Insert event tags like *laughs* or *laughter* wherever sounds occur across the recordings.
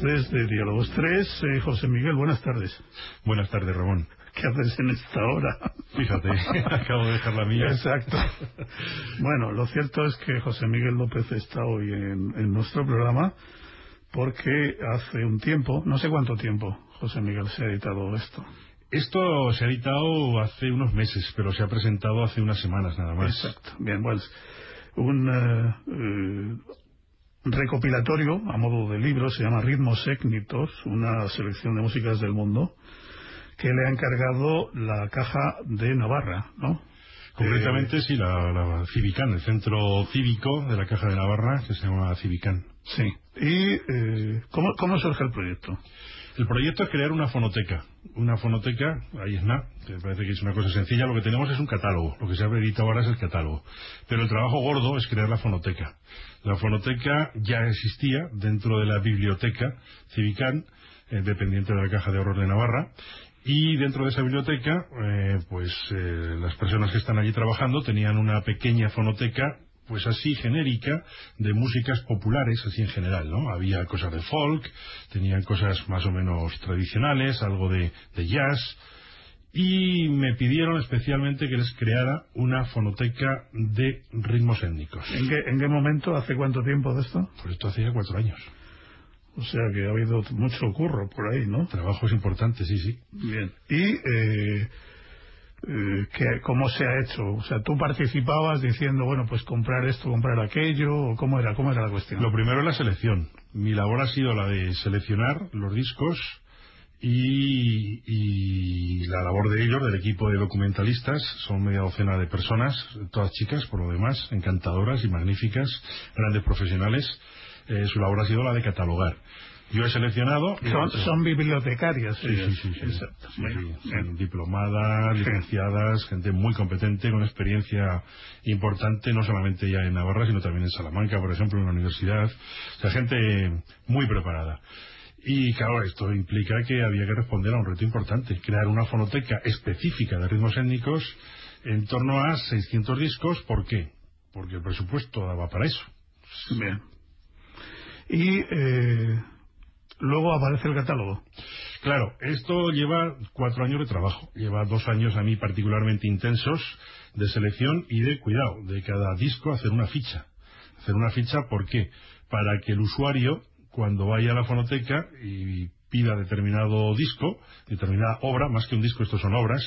desde Diálogos 3. Eh, José Miguel, buenas tardes. Buenas tardes, Ramón. ¿Qué haces en esta hora? Fíjate, *laughs* acabo de dejar la mía. Exacto. Bueno, lo cierto es que José Miguel López está hoy en, nuestro programa porque hace un tiempo, no sé cuánto tiempo, José Miguel, se ha editado esto. Esto se ha editado hace unos meses, pero se ha presentado hace unas semanas nada más. Exacto. Bien, pues un eh, eh, recopilatorio a modo de libro, se llama Ritmos Écnitos, una selección de músicas del mundo, que le ha encargado la Caja de Navarra, ¿no? Concretamente, eh, sí, la, la, Civican, el centro cívico de la Caja de Navarra, que se llama Civican. Sí. ¿Y eh, ¿cómo, cómo surge el proyecto? El proyecto es crear una fonoteca. Una fonoteca, ahí es nada, parece que es una cosa sencilla. Lo que tenemos es un catálogo. Lo que se ha editado ahora es el catálogo. Pero el trabajo gordo es crear la fonoteca. La fonoteca ya existía dentro de la biblioteca Civican, eh, dependiente de la Caja de Ahorros de Navarra. Y dentro de esa biblioteca, eh, pues eh, las personas que están allí trabajando tenían una pequeña fonoteca pues así genérica de músicas populares así en general, ¿no? Había cosas de folk, tenían cosas más o menos tradicionales, algo de, jazz y me pidieron especialmente que les creara una fonoteca de ritmos étnicos. ¿En qué, ¿En qué momento? ¿Hace cuánto tiempo de esto? Pues esto hacía cuatro años. O sea que ha habido mucho curro por ahí, ¿no? Trabajos importantes, sí, sí. Bien. Y eh, que, cómo se ha hecho. O sea, tú participabas diciendo, bueno, pues comprar esto, comprar aquello, o cómo era, cómo era la cuestión. Lo primero es la selección. Mi labor ha sido la de seleccionar los discos y, y la labor de ellos, del equipo de documentalistas, son media docena de personas, todas chicas por lo demás, encantadoras y magníficas, grandes profesionales. Eh, su labor ha sido la de catalogar. Yo he seleccionado... Son, bibliotecarias. Sí, sí, sí. diplomadas, licenciadas, gente muy competente, con experiencia importante, no solamente ya en Navarra, sino también en Salamanca, por ejemplo, en la universidad. O sea, gente muy preparada. Y claro, esto implica que había que responder a un reto importante, crear una fonoteca específica de ritmos étnicos en torno a 600 discos. ¿Por qué? Porque el presupuesto daba para eso. Bien. Y... Eh luego aparece el catálogo. Claro, esto lleva cuatro años de trabajo, lleva dos años a mí particularmente intensos de selección y de cuidado, de cada disco hacer una ficha. Hacer una ficha, ¿por qué? Para que el usuario, cuando vaya a la fonoteca y pida determinado disco, determinada obra, más que un disco, estos son obras,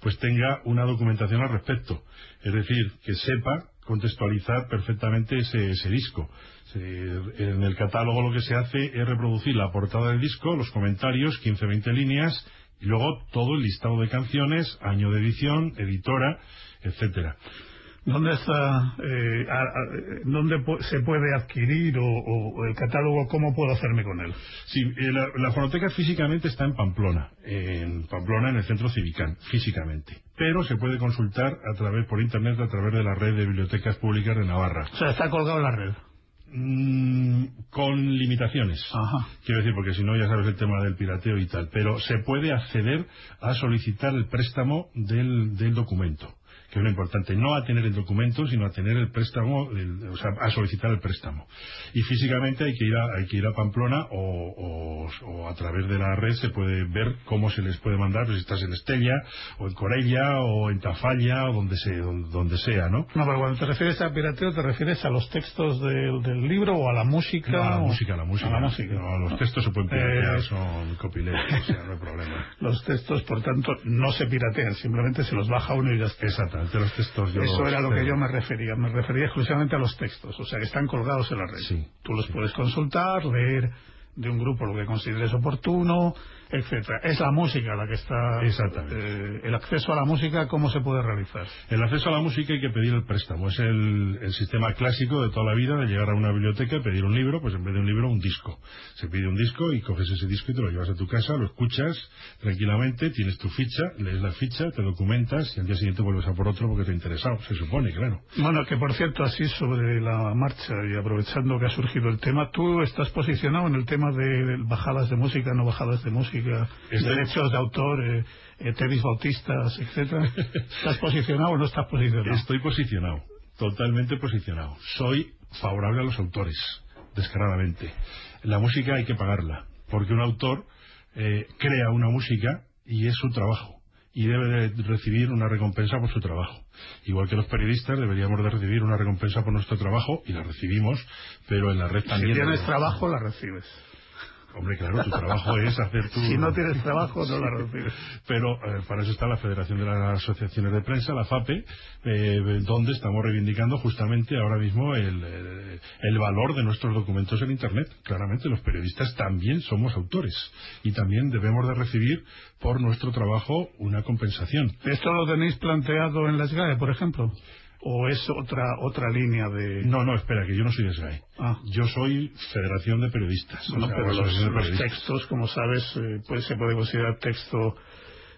pues tenga una documentación al respecto. Es decir, que sepa contextualizar perfectamente ese, ese disco. En el catálogo lo que se hace es reproducir la portada del disco, los comentarios, 15-20 líneas, y luego todo el listado de canciones, año de edición, editora, etcétera. ¿Dónde está, eh, dónde se puede adquirir o, el catálogo, cómo puedo hacerme con él? Sí, eh, la, la, fonoteca físicamente está en Pamplona, en Pamplona, en el centro Civicán, físicamente. Pero se puede consultar a través, por internet, a través de la red de bibliotecas públicas de Navarra. O sea, está colgado en la red. Mm, con limitaciones. Quiero decir, porque si no ya sabes el tema del pirateo y tal. Pero se puede acceder a solicitar el préstamo del, del documento. Que es lo importante, no a tener el documento, sino a tener el préstamo, o sea, a solicitar el préstamo. Y físicamente hay que ir a, hay que ir a Pamplona o, a través de la red se puede ver cómo se les puede mandar, pues si estás en Estella, o en Corella, o en Tafalla, o donde, sea, donde, sea, ¿no? No, pero cuando te refieres a pirateo, ¿te refieres a los textos del, libro o a la música? a la música, a la música. A la música. los textos se pueden piratear, eh, son copyleft, o sea, no hay problema. *laughs* Los textos, por tanto, no se piratean, simplemente se los baja uno y ya está. Exactamente, los textos yo Eso era lo que yo me refería, me refería exclusivamente a los textos, o sea, que están colgados en la red. Sí, Tú los puedes consultar, leer de un grupo lo que consideres oportuno, etcétera. Es la música la que está. Exactamente. Eh, el acceso a la música, ¿cómo se puede realizar? El acceso a la música hay que pedir el préstamo. Es el, sistema clásico de toda la vida de llegar a una biblioteca y pedir un libro, pues en vez de un libro, un disco. Se pide un disco y coges ese disco y te lo llevas a tu casa, lo escuchas tranquilamente, tienes tu ficha, lees la ficha, te documentas y al día siguiente vuelves a por otro porque te ha interesado. Se supone, claro. Bueno, que por cierto, así sobre la marcha y aprovechando que ha surgido el tema, tú estás posicionado en el tema de bajadas de música, no bajadas de música derechos de autor, eh, eh, tenis bautistas, etcétera. ¿Estás posicionado o no estás posicionado? Estoy posicionado, totalmente posicionado. Soy favorable a los autores, descaradamente. La música hay que pagarla, porque un autor eh, crea una música y es su trabajo y debe de recibir una recompensa por su trabajo. Igual que los periodistas deberíamos de recibir una recompensa por nuestro trabajo y la recibimos, pero en la red también. Si tienes trabajo, la recibes. Hombre, claro, tu trabajo es hacer tu... *laughs* Si no tienes trabajo, no la recibes. Pero eh, para eso está la Federación de las Asociaciones de Prensa, la FAPE, eh, donde estamos reivindicando justamente ahora mismo el, el, valor de nuestros documentos en Internet. Claramente, los periodistas también somos autores y también debemos de recibir por nuestro trabajo una compensación. ¿Esto lo tenéis planteado en la SGAE, por ejemplo? ¿O es otra otra línea de...? No, no, espera, que yo no soy SGAE. Ah. Yo soy Federación de Periodistas. No, pero los, textos, como sabes, eh, pues se puede considerar texto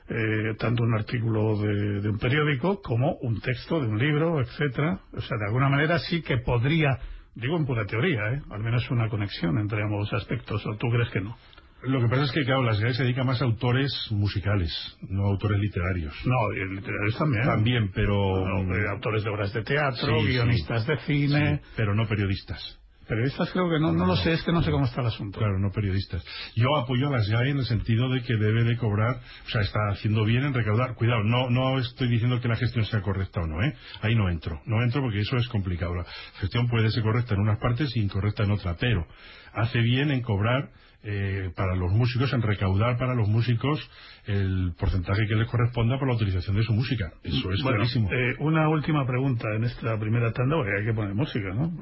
eh, tanto un artículo de, de, un periódico como un texto de un libro, etcétera. O sea, de alguna manera sí que podría, digo en pura teoría, ¿eh? al menos una conexión entre ambos aspectos, ¿o tú crees que no? Lo que pasa es que, claro, las GAE se dedica más a autores musicales, no a autores literarios. No, y literarios también. También, pero... autores de obras de teatro, guionistas de cine... pero no periodistas. Periodistas creo que no, no, lo sé, es que no sé cómo está el asunto. Claro, no periodistas. Yo apoyo a las GAE en el sentido de que debe de cobrar, o sea, está haciendo bien en recaudar. Cuidado, no, no estoy diciendo que la gestión sea correcta o no, ¿eh? Ahí no entro. No entro porque eso es complicado. La gestión puede ser correcta en unas partes y incorrecta en otra, pero hace bien en cobrar eh, para los músicos, en recaudar para los músicos el porcentaje que les corresponda por la utilización de su música. Eso es clarísimo. Eh, una última pregunta en esta primera tanda, porque hay que poner música, ¿no?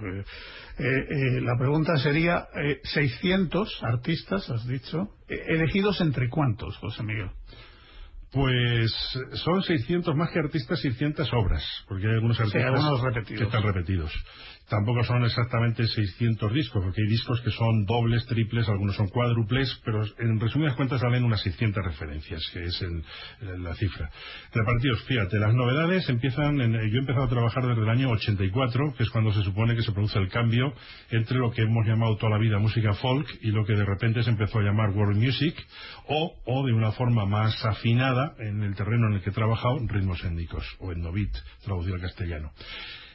Eh, la pregunta sería, 600 artistas, has dicho, elegidos entre cuántos, José Miguel? Pues son 600 más que artistas, 600 obras, porque hay algunos artistas que están repetidos. Tampoco son exactamente 600 discos, porque hay discos que son dobles, triples, algunos son cuádruples, pero en resumidas cuentas salen unas 600 referencias, que es la cifra. Repartidos, fíjate, las novedades empiezan, en, yo he empezado a trabajar desde el año 84, que es cuando se supone que se produce el cambio entre lo que hemos llamado toda la vida música folk y lo que de repente se empezó a llamar world music, o, o de una forma más afinada en el terreno en el que he trabajado, ritmos étnicos, o endovit, traducido al castellano.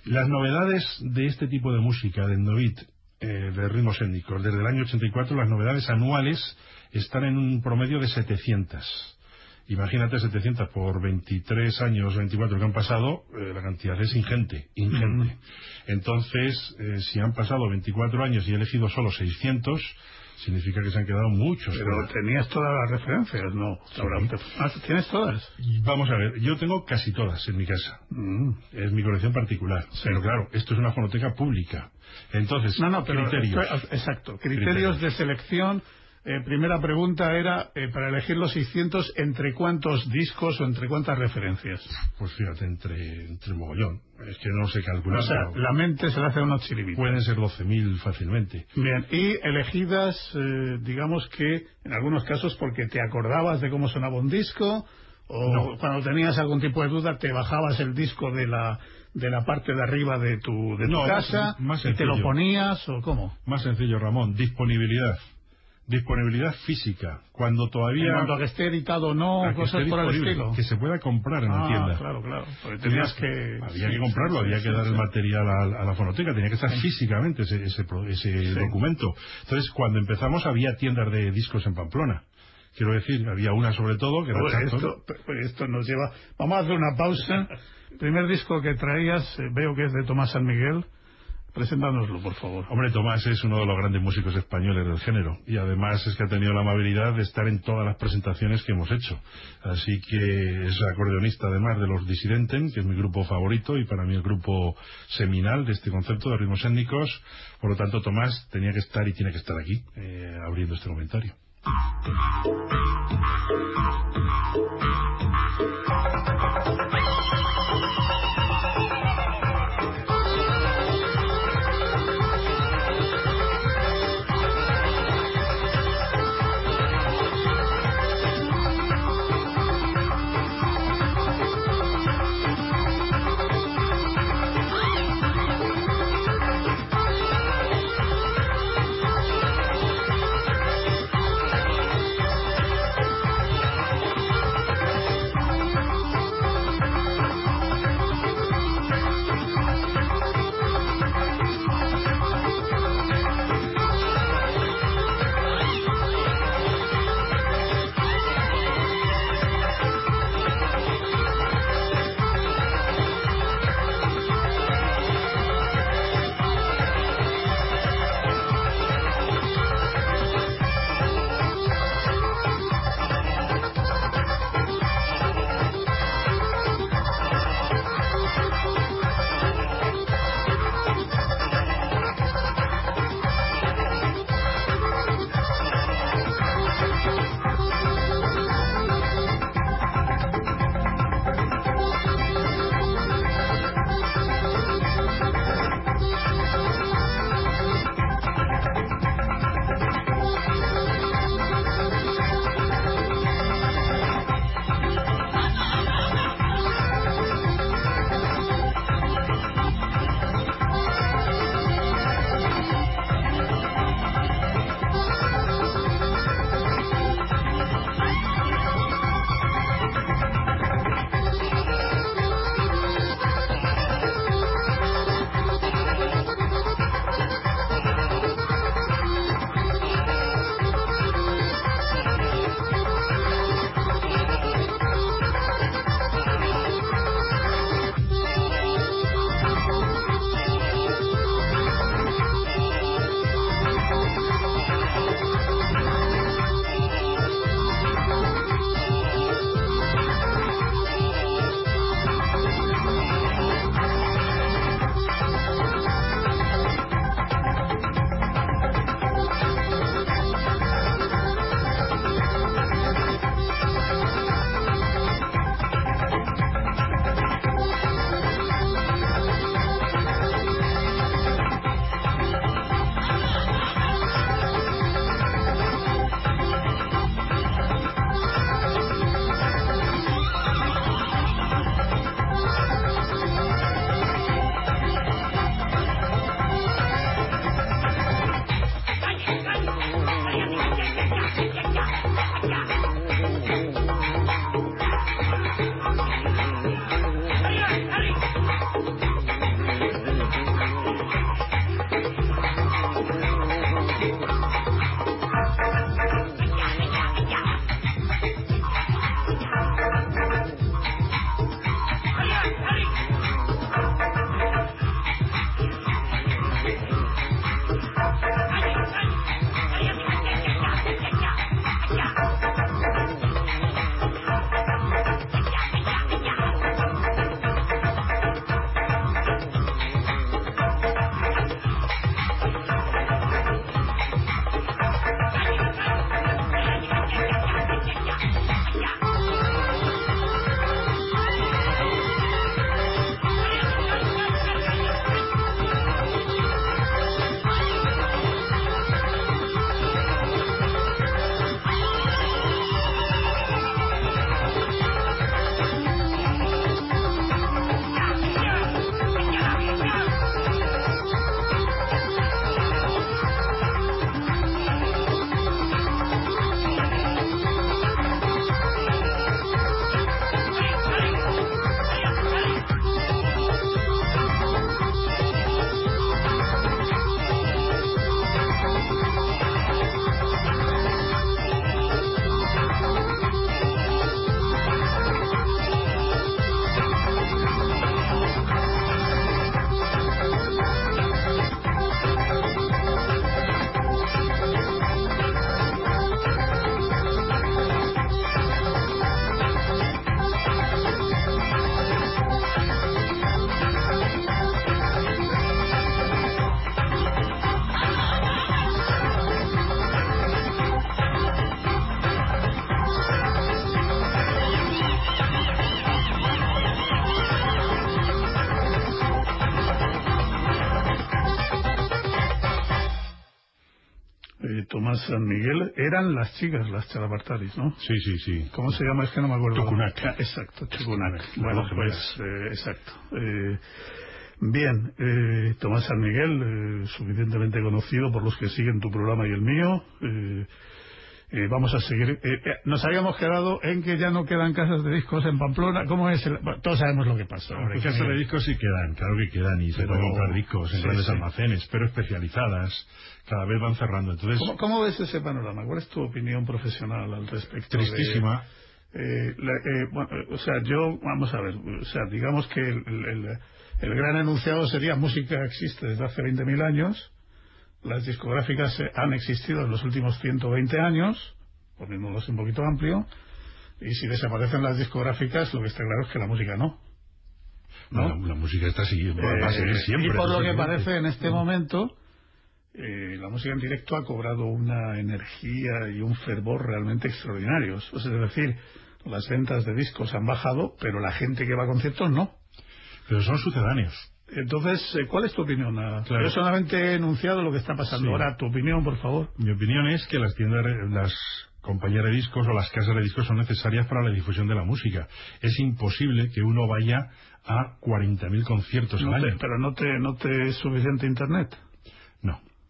Las novedades de este tipo de música, de Endovit, eh, de ritmos étnicos, desde el año 84, las novedades anuales están en un promedio de 700. Imagínate 700 por 23 años, 24 que han pasado, eh, la cantidad es ingente, ingente. Entonces, eh, si han pasado 24 años y he elegido solo 600, significa que se han quedado muchos. Pero tenías todas las referencias, ¿no? Ah, ¿Tienes todas? Vamos a ver, yo tengo casi todas en mi casa. Mm. Es mi colección particular. Pero claro, esto es una fonoteca pública. Entonces, no, no, criterios. Exacto, criterios de selección eh, primera pregunta era, eh, para elegir los 600, ¿entre cuántos discos o entre cuántas referencias? Pues fíjate, entre, entre mogollón. Es que no sé calcular. O sea, la mente se le hace unos chiribitos. Pueden ser 12.000 fácilmente. Bien, y elegidas, eh, digamos que, en algunos casos, porque te acordabas de cómo sonaba un disco, o cuando tenías algún tipo de duda, te bajabas el disco de la de la parte de arriba de tu, de tu casa y te lo ponías, o cómo? Más sencillo, Ramón, disponibilidad Disponibilidad física. Cuando todavía. Cuando que esté editado o no, cosas por el estilo. Que se pueda comprar en la Ah, tienda. claro, claro. Tenías que... Había sí, que comprarlo, sí, había sí, que dar el material a, a la fonoteca, tenía que estar físicamente ese, ese, ese documento. Entonces, cuando empezamos había tiendas de discos en Pamplona. Quiero decir, había una sobre todo que era Pues esto, pues esto nos lleva... Vamos a hacer una pausa. *laughs* Primer disco que traías, eh, veo que es de Tomás San Miguel. Preséntanoslo, por favor. Hombre, Tomás es uno de los grandes músicos españoles del género y además es que ha tenido la amabilidad de estar en todas las presentaciones que hemos hecho. Así que es acordeonista además de los Disidenten, que es mi grupo favorito y para mí el grupo seminal de este concepto de ritmos étnicos. Por lo tanto, Tomás tenía que estar y tiene que estar aquí eh, abriendo este comentario. San Miguel eran las chicas, las chalapartaris, ¿no? Sí, sí, sí. ¿Cómo se llama? Es que no me acuerdo. Tucunac. Ah, exacto. Chucunac, Bueno, pues, eh, exacto. Eh, bien, eh, Tomás San Miguel, eh, suficientemente conocido por los que siguen tu programa y el mío. Eh, eh, vamos a seguir. Eh, eh, nos habíamos quedado en que ya no quedan casas de discos en Pamplona. ¿Cómo es? el- bueno, todos sabemos lo que pasa. Hombre, casas de discos sí quedan, claro que quedan, y se pueden comprar discos en sí, grandes sí. almacenes, pero especializadas, cada vez van cerrando. Entonces, ¿Cómo, cómo ves ese panorama? ¿Cuál es tu opinión profesional al respecto? de- tristísima. Eh, la- eh, bueno, eh, o sea, yo, vamos a ver, o sea, digamos que el, el- el gran enunciado sería música existe desde hace 20.000 años, las discográficas eh, han existido en los últimos 120 años, poniéndolo así un poquito amplio, y si desaparecen las discográficas, lo que está claro es que la música no. ¿no? La, la música está siguiendo, va a seguir Eh, siempre. y por lo que parece en este momento, eh, la música en directo ha cobrado una energía y un fervor realmente extraordinarios. Es decir, las ventas de discos han bajado, pero la gente que va a conciertos no. Pero son sucedáneos. Entonces, eh, ¿cuál es tu opinión? Ah, Claro. Yo solamente he enunciado lo que está pasando. Sí. Ahora, tu opinión, por favor. Mi opinión es que las tiendas, las compañías de discos o las casas de discos son necesarias para la difusión de la música. Es imposible que uno vaya a 40.000 conciertos No al te- año. pero no te, no te es suficiente Internet.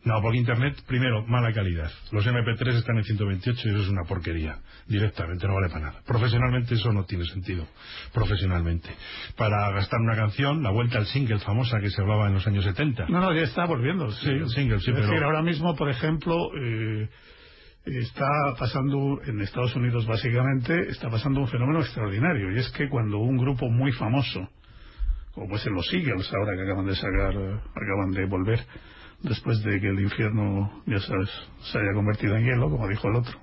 No. Porque Internet, primero, mala calidad. Los MP3 están en 128 y eso es una porquería. Directamente, no vale para nada. Profesionalmente eso no tiene sentido. Profesionalmente. Para gastar una canción, la vuelta al single famosa que se hablaba en los años 70. No, no, ya está volviendo. Sí, el single, sí, es pero- decir, ahora mismo, por ejemplo, eh, está pasando en Estados Unidos básicamente, está pasando un fenómeno extraordinario. Y es que cuando un grupo muy famoso, como pues en los Eagles ahora que acaban de sacar, acaban de volver, después de que el infierno, ya sabes, se haya convertido en hielo, como dijo el otro,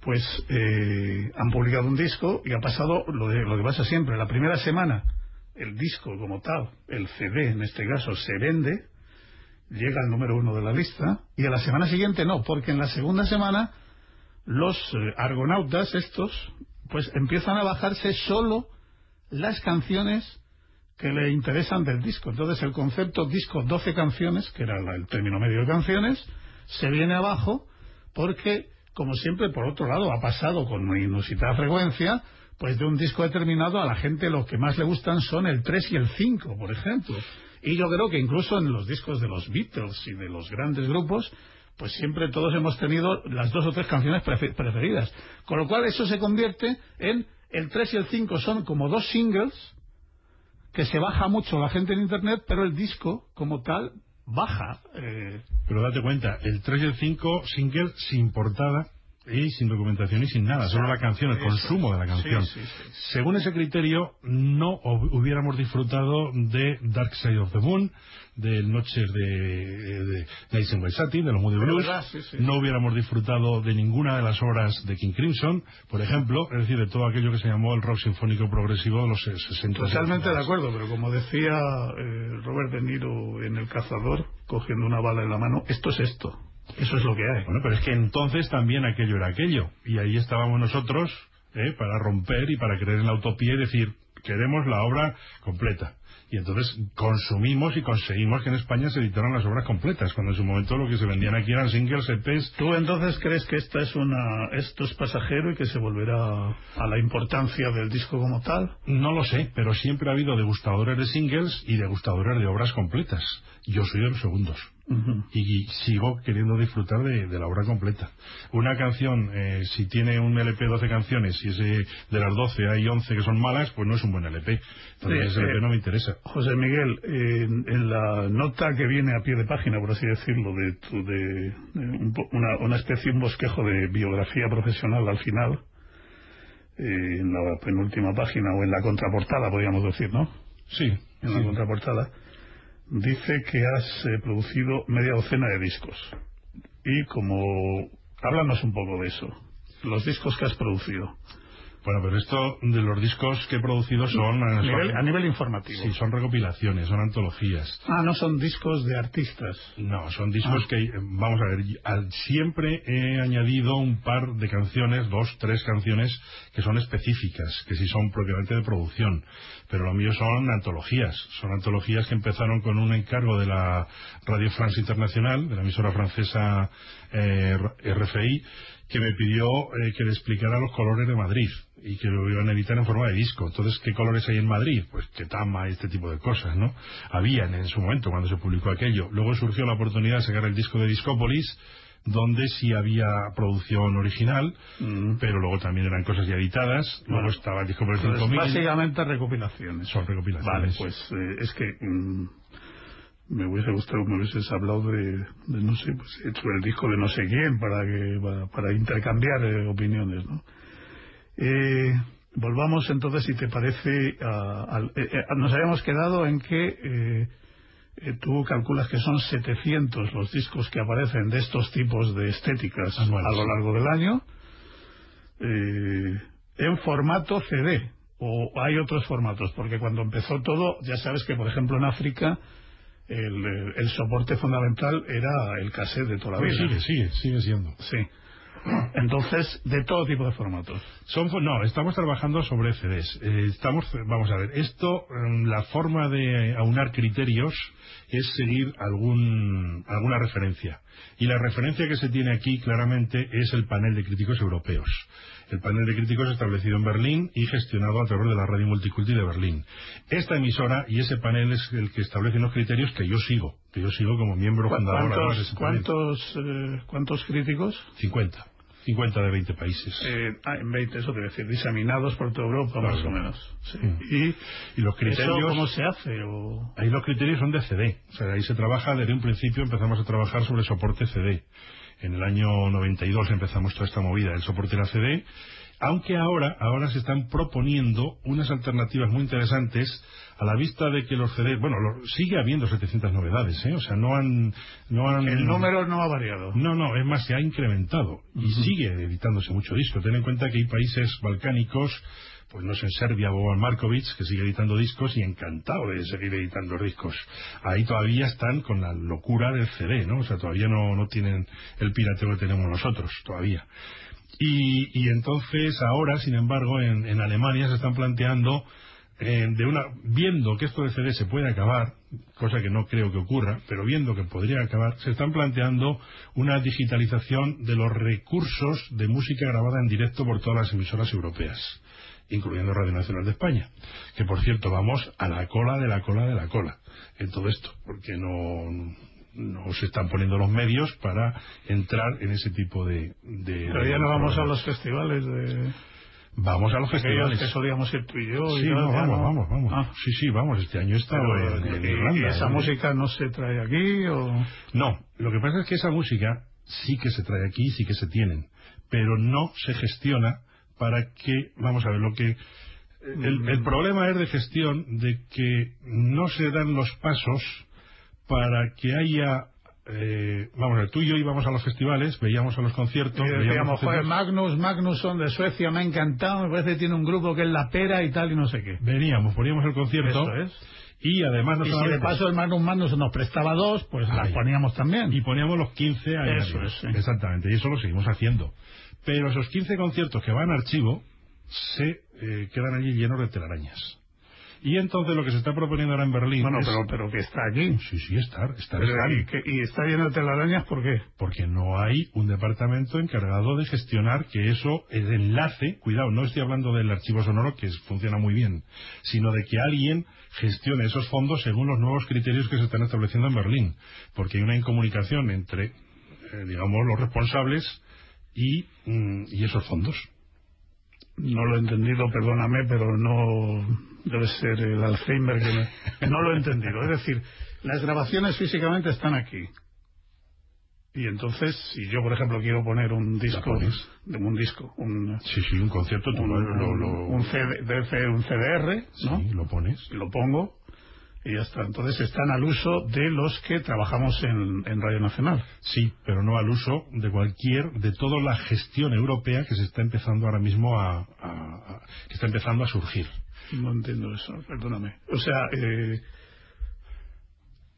pues eh, han publicado un disco y ha pasado lo, de, lo que pasa siempre. La primera semana, el disco como tal, el CD en este caso, se vende, llega al número uno de la lista, y a la semana siguiente no, porque en la segunda semana los eh, argonautas estos, pues empiezan a bajarse solo las canciones que le interesan del disco. Entonces el concepto disco 12 canciones, que era el término medio de canciones, se viene abajo porque, como siempre, por otro lado, ha pasado con una inusitada frecuencia, pues de un disco determinado a la gente lo que más le gustan son el 3 y el 5, por ejemplo. Y yo creo que incluso en los discos de los Beatles y de los grandes grupos, pues siempre todos hemos tenido las dos o tres canciones prefe- preferidas. Con lo cual eso se convierte en el 3 y el 5 son como dos singles que se baja mucho la gente en internet, pero el disco como tal baja. eh, Pero date cuenta, el 3 y el 5 single sin portada y sin documentación y sin nada, solo la canción, el consumo de la canción. Sí, sí, sí. Según ese criterio, no hub- hubiéramos disfrutado de Dark Side of the Moon, de Noches de, de Satin, de los Moody Es Blues, verdad, no hubiéramos disfrutado de ninguna de las obras de King Crimson, por ejemplo, es decir, de todo aquello que se llamó el rock sinfónico progresivo de los 60. Totalmente de acuerdo, pero como decía eh, Robert De Niro en El Cazador, cogiendo una bala en la mano, esto es esto. Eso es lo que hay. Bueno, pero es que entonces también aquello era aquello. Y ahí estábamos nosotros ¿eh? para romper y para creer en la utopía y decir, queremos la obra completa. Y entonces consumimos y conseguimos que en España se editaran las obras completas, cuando en su momento lo que se vendían aquí eran singles, EPs. ¿Tú entonces crees que esta es una, esto es pasajero y que se volverá a la importancia del disco como tal? No lo sé, pero siempre ha habido degustadores de singles y degustadores de obras completas. Yo soy de los segundos. Y sigo queriendo disfrutar de, de la obra completa. Una canción, eh, si tiene un LP 12 canciones y ese de las 12 hay 11 que son malas, pues no es un buen LP. Entonces Sí, ese LP eh, no me interesa. José Miguel, en, en la nota que viene a pie de página, por así decirlo, de, tu- de- de un una, una especie, un bosquejo de biografía profesional al final, eh, en la penúltima página o en la contraportada, podríamos decir, ¿no? Sí, En la contraportada, dice que has eh, producido media docena de discos. Y como... Háblanos un poco de eso. Los discos que has producido. Bueno, pero esto de los discos que he producido son... A son- nivel, a nivel informativo. Sí, son recopilaciones, son antologías. Ah, no son discos de artistas. No, son discos Ah. que, vamos a ver, al- siempre he añadido un par de canciones, dos, tres canciones, que son específicas, que sí son propiamente de producción. Pero lo mío son antologías. Son antologías que empezaron con un encargo de la Radio France Internacional, de la emisora francesa eh, RFI, que me pidió eh, que le explicara los colores de Madrid y que lo iban a editar en forma de disco. Entonces, ¿qué colores hay en Madrid? Pues que tama y este tipo de cosas, ¿no? Habían en su momento cuando se publicó aquello. Luego surgió la oportunidad de sacar el disco de Discópolis, donde sí había producción original, Mm. pero luego también eran cosas ya editadas. Luego Bueno. estaba el Discópolis Entonces, 5000. básicamente recopilaciones. Son recopilaciones. Vale, pues eh, es que mm, me hubiese gustado que me hubieses hablado de, de, no sé, pues sobre el disco de no sé quién para que para, para intercambiar eh, opiniones, ¿no? Eh, volvamos entonces, si te parece, a- al- eh, eh, nos habíamos quedado en que eh, eh, tú calculas que son 700 los discos que aparecen de estos tipos de estéticas a lo largo del año en formato CD o hay otros formatos porque cuando empezó todo ya sabes que por ejemplo en África el, el soporte fundamental era el cassette de toda la vida sigue, sigue, sigue siendo. sí entonces de todo tipo de formatos Son, no, estamos trabajando sobre CDs. Eh, estamos, vamos a ver, esto, mm, la forma de aunar criterios es seguir algún, alguna referencia. Y la referencia que se tiene aquí claramente es el panel de críticos europeos. El panel de críticos establecido en Berlín y gestionado a través de la Radio Multiculti de Berlín. Esta emisora y ese panel es el que establece los criterios que yo sigo, que yo sigo como miembro ¿Cu- fundador. ¿Cuántos, cuántos, eh, cuántos críticos? 50. 50 de 20 países. Eh, ah, en 20, eso debe decir, diseminados por toda Europa, Claro. más o menos. Sí. Mm. Y, y los ¿eso criterios... cómo se hace? O... Ahí los criterios son de CD. O sea, ahí se trabaja desde un principio, empezamos a trabajar sobre soporte CD. En el año 92 empezamos toda esta movida. El soporte era CD. Aunque ahora, ahora se están proponiendo unas alternativas muy interesantes a la vista de que los CD, bueno, lo- sigue habiendo 700 novedades, ¿eh? O sea, no han, no han... El número no ha variado. No, no, es más, se ha incrementado y sigue editándose mucho disco. Ten en cuenta que hay países balcánicos, pues no sé, en Serbia, Boban Markovic, que sigue editando discos y encantado de seguir editando discos. Ahí todavía están con la locura del CD, ¿no? O sea, todavía no, no tienen el pirateo que tenemos nosotros, todavía. Y, entonces ahora, sin embargo, en, en Alemania se están planteando eh, de una viendo que esto de CD se puede acabar, cosa que no creo que ocurra, pero viendo que podría acabar, se están planteando una digitalización de los recursos de música grabada en directo por todas las emisoras europeas, incluyendo Radio Nacional de España, que por cierto vamos a la cola de la cola de la cola en todo esto, porque no no se están poniendo los medios para entrar en ese tipo de, de Pero ya no vamos a los festivales de... vamos a los festivales que solíamos ir tú y yo. Sí, no, vamos, no. vamos, vamos. Ah, Sí, sí, vamos. Este año he estado pero, en, en ¿y- Irlanda. ¿y esa ¿eh? música no se trae aquí o...? No, lo que pasa es que esa música sí que se trae aquí, sí que se tienen, pero no se gestiona para que, vamos a ver, lo que... El, el problema es de gestión de que no se dan los pasos para que haya... eh, vamos a ver, tú y yo íbamos a los festivales, veíamos a los conciertos... Y veíamos decíamos, conciertos, Magnus, Magnusson de Suecia me ha encantado, me parece que tiene un grupo que es La Pera y tal y no sé qué. Veníamos, poníamos el concierto es. y además no Y si de paso el Magnus Magnus nos prestaba dos, pues las poníamos también. y poníamos los 15 ahí Eso es, sí. Exactamente, y eso lo seguimos haciendo. Pero esos 15 conciertos que van a archivo se eh, quedan allí llenos de telarañas. Y entonces lo que se está proponiendo ahora en Berlín bueno, es... pero, pero que está aquí. Sí, sí, Pero, están. y, que- y está lleno de telarañas, ¿por qué? Porque no hay un departamento encargado de gestionar que eso, el enlace, cuidado, no estoy hablando del archivo sonoro que funciona muy bien, sino de que alguien gestione esos fondos según los nuevos criterios que se están estableciendo en Berlín. Porque hay una incomunicación entre, eh, digamos, los responsables y, mm, y esos fondos. No lo he entendido, perdóname, pero no debe ser el Alzheimer que me... No lo he entendido. Es decir, las grabaciones físicamente están aquí. Y entonces, si yo, por ejemplo, quiero poner un disco, de un disco, un, Sí, sí, un concierto tú un, lo, lo- lo- un CD, un CDR, ¿no? sí, lo pones. Y lo pongo, y ya está. Entonces están al uso de los que trabajamos en, Radio Nacional. Sí, pero no al uso de cualquier, de toda la gestión europea que se está empezando ahora mismo a, que está empezando a surgir. No entiendo eso, perdóname. O sea, eh,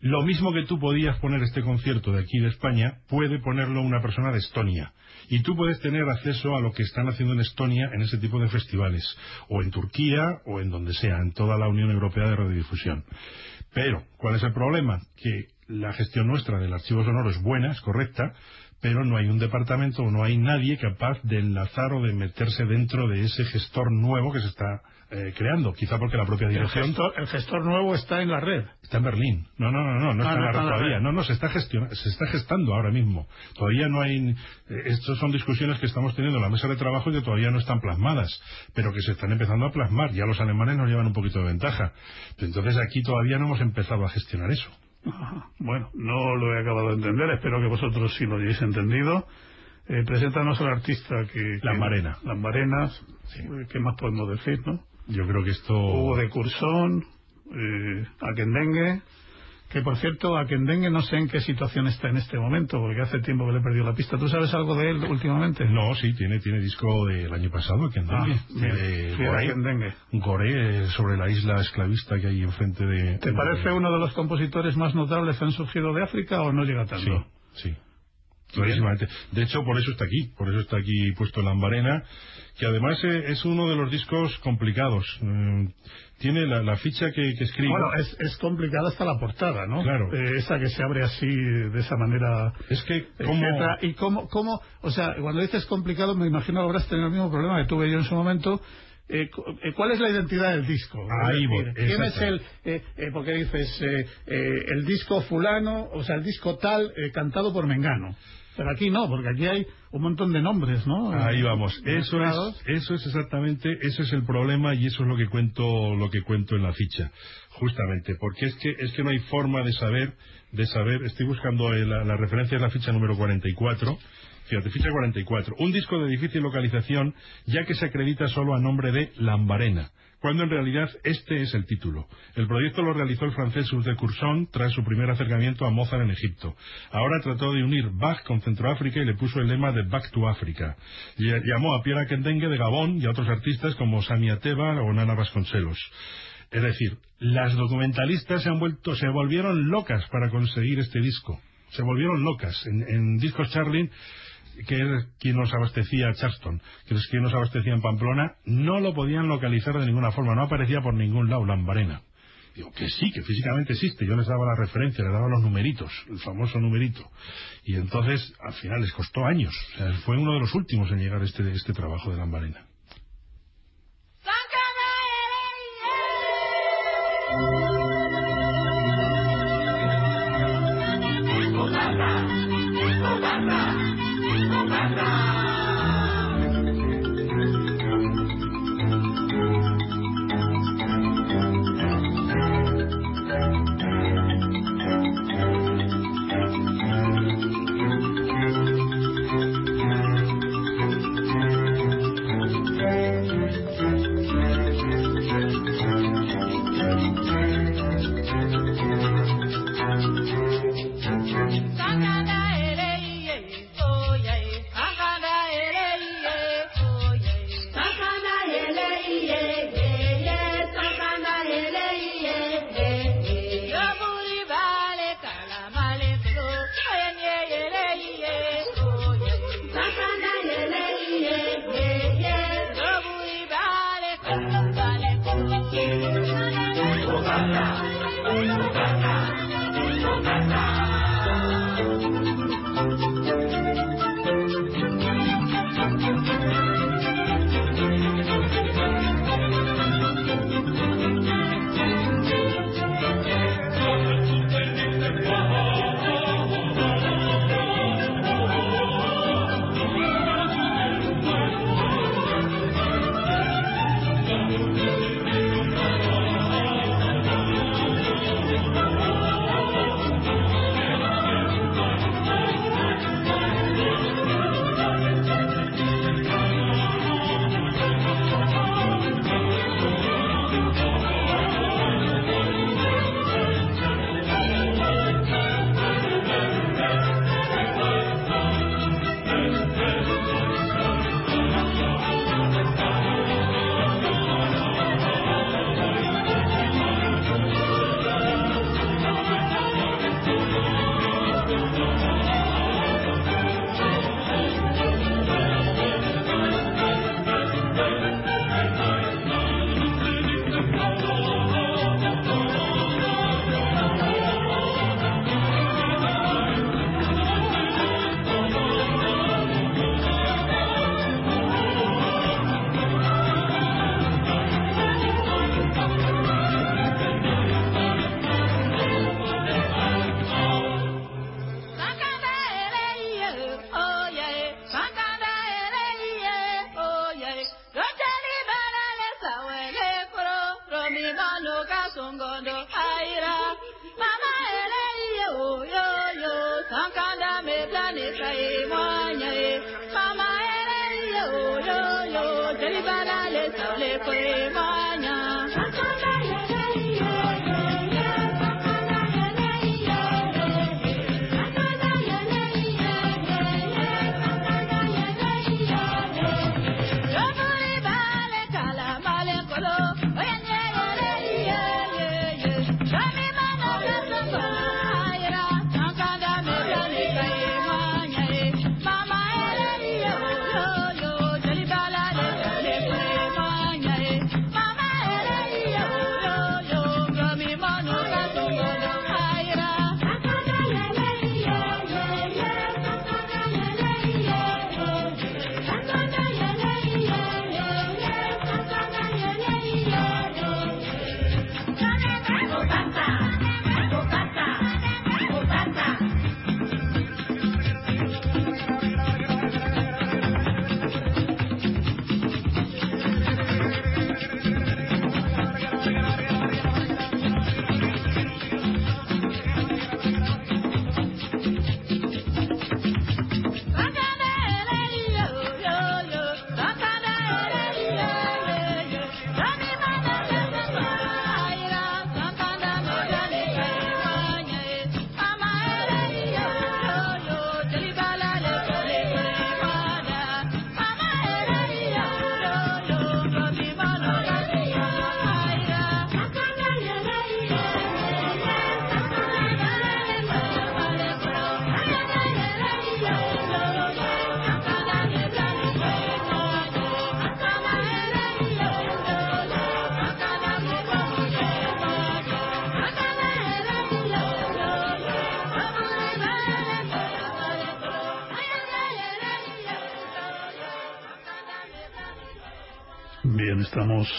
lo mismo que tú podías poner este concierto de aquí de España, puede ponerlo una persona de Estonia. Y tú puedes tener acceso a lo que están haciendo en Estonia en ese tipo de festivales, o en Turquía, o en donde sea, en toda la Unión Europea de Radiodifusión. Pero, ¿cuál es el problema? Que la gestión nuestra del archivo sonoro es buena, es correcta, pero no hay un departamento o no hay nadie capaz de enlazar o de meterse dentro de ese gestor nuevo que se está eh, creando, quizá porque la propia dirección... El gestor, nuevo está en la red. Está en Berlín. No, no, no, no, no ah, está en la red todavía. No, no, se está, se está gestando ahora mismo. Todavía no hay... Eh, estas son discusiones que estamos teniendo en la mesa de trabajo y que todavía no están plasmadas, pero que se están empezando a plasmar. Ya los alemanes nos llevan un poquito de ventaja. Entonces aquí todavía no hemos empezado a gestionar eso. Bueno, no lo he acabado de entender, espero que vosotros sí lo hayáis entendido. Eh, preséntanos al artista que... Lambarena. Lambarenas, ¿qué más podemos decir, no? Yo creo que esto... Hugo de Cursón, eh, Akendengue, que por cierto, Akendengue no sé en qué situación está en este momento, porque hace tiempo que le he perdido la pista. ¿Tú sabes algo de él últimamente? No, sí, tiene, tiene disco del año pasado, Akendengue. Ah, Goré, sobre la isla esclavista que hay enfrente de... ¿Te parece uno de los compositores más notables que han surgido de África o no llega tanto? Sí, sí. De hecho, por eso está aquí, por eso está aquí puesto Lambarena, que además eh, es uno de los discos complicados. Mm, tiene la, ficha que, escribe. Bueno, es, es complicada hasta la portada, ¿no? Claro. Eh, esa que se abre así, de esa manera. Es que, ¿cómo? Y cómo, cómo, o sea, cuando dices complicado, me imagino que habrás tenido el mismo problema que tuve yo en su momento. Eh, ¿Cuál es la identidad del disco? Ahí voy, ¿Quién es el.? porque dices, el disco fulano, o sea, el disco tal, cantado por Mengano. Pero aquí no, porque aquí hay un montón de nombres, ¿no? Ahí vamos. Eso es, eso es exactamente, eso es el problema y eso es lo que cuento, lo que cuento en la ficha, justamente, porque es que es que no hay forma de saber, de saber. Estoy buscando la, la referencia de la ficha número 44. Fíjate, ficha 44. Un disco de difícil localización, ya que se acredita solo a nombre de Lambarena cuando en realidad este es el título. El proyecto lo realizó el francés Jules de Courson tras su primer acercamiento a Mozart en Egipto. Ahora trató de unir Bach con Centroáfrica y le puso el lema de Back to Africa. llamó a Pierre Akendengue de Gabón y a otros artistas como Samia Teba o Nana Vasconcelos. Es decir, las documentalistas se han vuelto, se volvieron locas para conseguir este disco. Se volvieron locas. En, en Discos Charlie que es quien nos abastecía Charleston, que es quien nos abastecía en Pamplona, no lo podían localizar de ninguna forma, no aparecía por ningún lado Lambarena. Digo, que sí, que físicamente existe. Yo les daba la referencia, les daba los numeritos, el famoso numerito. Y entonces, al final, les costó años. O sea, fue uno de los últimos en llegar este, este trabajo de Lambarena.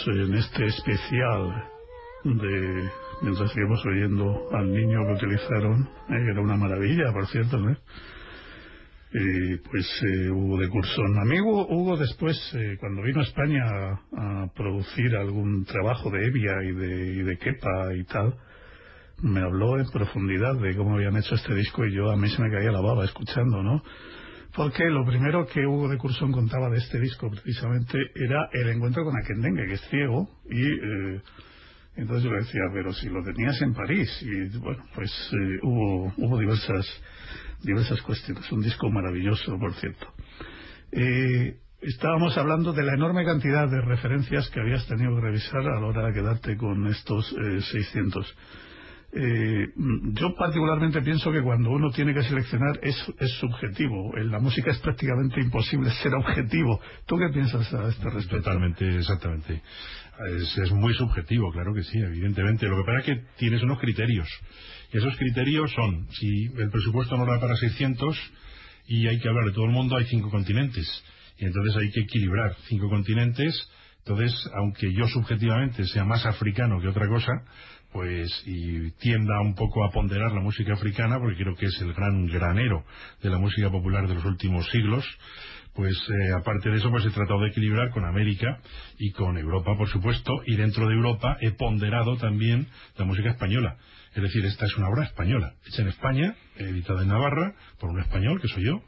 En este especial de mientras seguimos oyendo al niño que utilizaron, eh, era una maravilla, por cierto, ¿no? Y pues eh, Hugo de Cursón. Amigo Hugo después, eh, cuando vino a España a, a producir algún trabajo de Evia y de, y de Kepa y tal, me habló en profundidad de cómo habían hecho este disco y yo a mí se me caía la baba escuchando, ¿no? Porque lo primero que Hugo de Cursón contaba de este disco precisamente era el encuentro con Akendengue, que es ciego, y eh, entonces yo le decía, pero si lo tenías en París, y bueno, pues eh, hubo, hubo diversas, diversas cuestiones, un disco maravilloso, por cierto. Eh, estábamos hablando de la enorme cantidad de referencias que habías tenido que revisar a la hora de quedarte con estos eh, 600. Eh, yo particularmente pienso que cuando uno tiene que seleccionar es, es subjetivo. En la música es prácticamente imposible ser objetivo. ¿Tú qué piensas a este respecto? Totalmente, exactamente. Es, es muy subjetivo, claro que sí, evidentemente. Lo que pasa es que tienes unos criterios. Y esos criterios son, si el presupuesto no da para 600 y hay que hablar de todo el mundo, hay cinco continentes. Y entonces hay que equilibrar cinco continentes. Entonces, aunque yo subjetivamente sea más africano que otra cosa, pues y tienda un poco a ponderar la música africana porque creo que es el gran granero de la música popular de los últimos siglos pues eh, aparte de eso pues he tratado de equilibrar con América y con Europa por supuesto y dentro de Europa he ponderado también la música española es decir, esta es una obra española, hecha en España, editada en Navarra, por un español, que soy yo,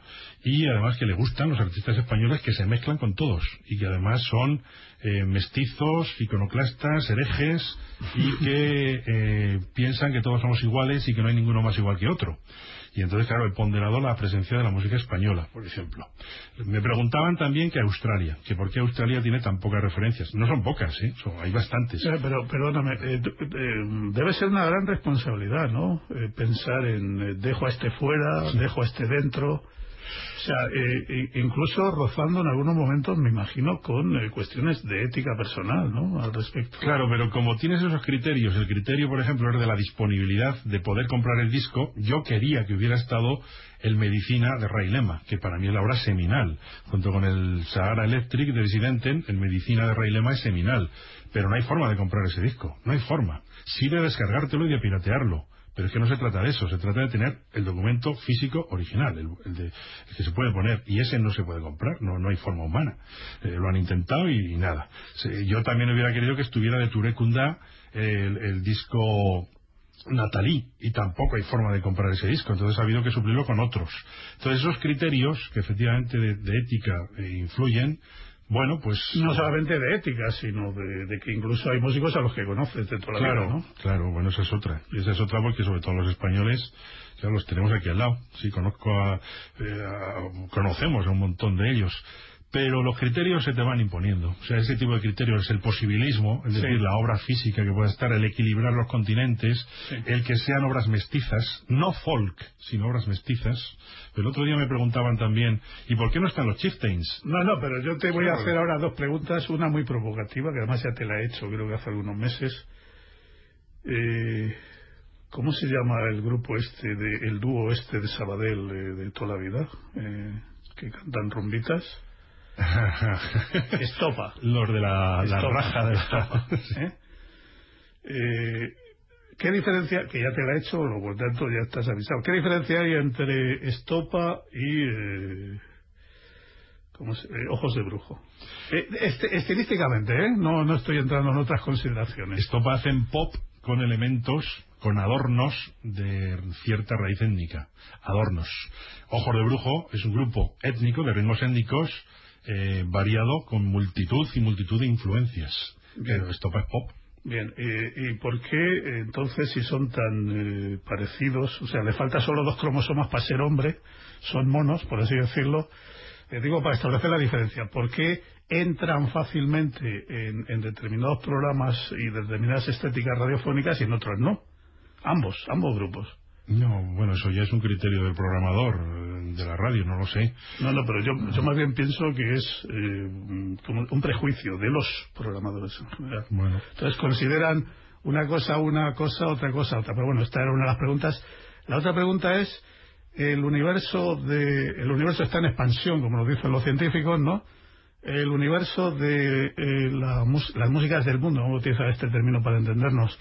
y además que le gustan los artistas españoles que se mezclan con todos, y que además son eh, mestizos, iconoclastas, herejes, y que eh, piensan que todos somos iguales y que no hay ninguno más igual que otro. Y entonces, claro, he ponderado la presencia de la música española, por ejemplo. Me preguntaban también que Australia, que por qué Australia tiene tan pocas referencias. No son pocas, ¿eh? Son, hay bastantes. Eh, pero, perdóname, eh, eh, debe ser una gran responsabilidad, ¿no? Eh, pensar en eh, dejo a este fuera, dejo a este dentro. O sea, eh, incluso rozando en algunos momentos, me imagino, con eh, cuestiones de ética personal, ¿no? Al respecto. Claro, pero como tienes esos criterios, el criterio, por ejemplo, es de la disponibilidad de poder comprar el disco, yo quería que hubiera estado el Medicina de Ray Lema, que para mí es la obra seminal. Junto con el Sahara Electric de Residenten, el Medicina de Ray Lema es seminal. Pero no hay forma de comprar ese disco, no hay forma. Sí de descargártelo y de piratearlo Pero es que no se trata de eso, se trata de tener el documento físico original, el, de, el que se puede poner, y ese no se puede comprar, no, no hay forma humana. Eh, lo han intentado y, nada. Yo también hubiera querido que estuviera de Touré Kunda el, disco Natalí, y tampoco hay forma de comprar ese disco, entonces ha habido que suplirlo con otros. Entonces esos criterios que efectivamente de, de ética eh, influyen, bueno, pues... No solamente de ética, sino de, de que incluso hay músicos a los que conoces de toda la Claro, vida, ¿no? claro, bueno, esa es otra. Y esa es otra porque sobre todo los españoles, ya los tenemos aquí al lado. Sí, conozco a, eh, a- conocemos a un montón de ellos. Pero los criterios se te van imponiendo. O sea, ese tipo de criterios es el posibilismo, es Sí. decir, la obra física que pueda estar, el equilibrar los continentes, Sí. el que sean obras mestizas, no folk, sino obras mestizas. El otro día me preguntaban también, ¿y por qué no están los chieftains? No, no, pero yo te voy a hacer ahora dos preguntas, una muy provocativa, que además ya te la he hecho, creo que hace algunos meses. Eh, ¿Cómo se llama el grupo este, de, el dúo este de Sabadell eh, de toda la vida, eh, que cantan rumbitas? *laughs* Estopa. los de la, la Estopa, raja de la... Estopa, *laughs* ¿eh? Eh, ¿Qué diferencia, que ya te la he hecho, por lo tanto ya estás avisado, qué diferencia hay entre estopa y eh, ¿cómo se- eh, ojos de brujo? Este- estilísticamente, ¿eh? No, no estoy entrando en otras consideraciones. Esto hacen pop con elementos, con adornos de cierta raíz étnica. Adornos. Ojos de Brujo es un grupo étnico de ritmos étnicos eh, variado con multitud y multitud de influencias. Bien. Pero esto es pop. Bien, eh, ¿y por qué eh, entonces si son tan eh, parecidos, o sea, le falta solo dos cromosomas para ser hombre, son monos, por así decirlo, eh, digo para establecer la diferencia, ¿por qué entran fácilmente en, en determinados programas y determinadas estéticas radiofónicas y en otros no? Ambos, ambos grupos. No, bueno, eso ya es un criterio del programador eh, de la radio, no lo sé. No, no, pero yo, yo más bien pienso que es eh, como un prejuicio de los programadores en general. Bueno, Entonces consideran una cosa una cosa, otra cosa otra. Pero bueno, esta era una de las preguntas. La otra pregunta es, el universo de el universo está en expansión, como nos dicen los científicos, ¿no? El universo de eh, la las músicas del mundo, vamos a utilizar este término para entendernos,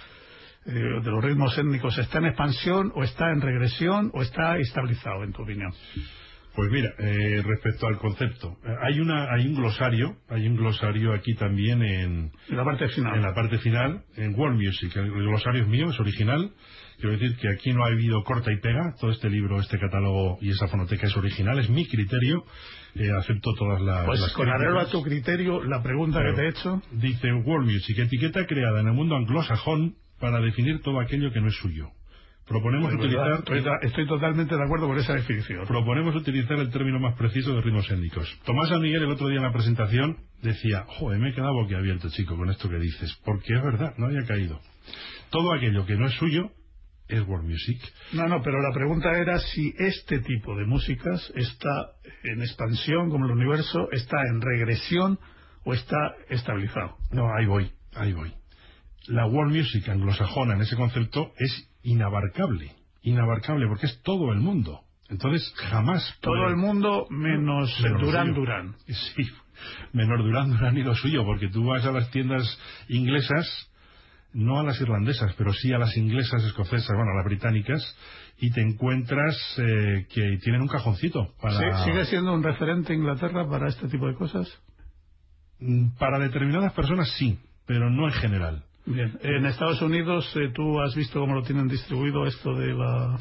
eh, de los ritmos étnicos, ¿está en expansión o está en regresión o está estabilizado, en tu opinión? Pues mira, eh, respecto al concepto, eh, hay una, hay un glosario, hay un glosario aquí también en, En la parte final. en la parte final, en World Music. El, el glosario es mío, es original. Quiero decir que aquí no ha habido corta y pega. Todo este libro, este catálogo y esa fonoteca es original, es mi criterio. Eh, acepto todas las. Pues las con arreglo a tu criterio, la pregunta Claro. que te he hecho, Dice World Music, etiqueta creada en el mundo anglosajón para definir todo aquello que no es suyo. Proponemos utilizar. estoy, estoy totalmente de acuerdo con esa definición. Proponemos utilizar el término más preciso de ritmos étnicos. Tomás San Miguel el otro día en la presentación decía, joder, me he quedado boquiabierto, chico, con esto que dices, porque es verdad, no había caído. Todo aquello que no es suyo es world music. No, no, pero la pregunta era si este tipo de músicas está en expansión como el universo, está en regresión o está estabilizado. No, ahí voy, ahí voy. La world music anglosajona en ese concepto es inabarcable, inabarcable, porque es todo el mundo. Entonces, jamás... Todo puede- el mundo menos Menos Durán. Durán. *laughs* Sí, menor Durán Durán y lo suyo, porque tú vas a las tiendas inglesas, no a las irlandesas, pero sí a las inglesas, escocesas, bueno, a las británicas, y te encuentras eh, que tienen un cajoncito para, ¿Sí- ¿Sigue siendo un referente Inglaterra para este tipo de cosas? Mm, para determinadas personas sí, pero no en general. Bien. En Estados Unidos, eh, ¿tú has visto cómo lo tienen distribuido esto de la...?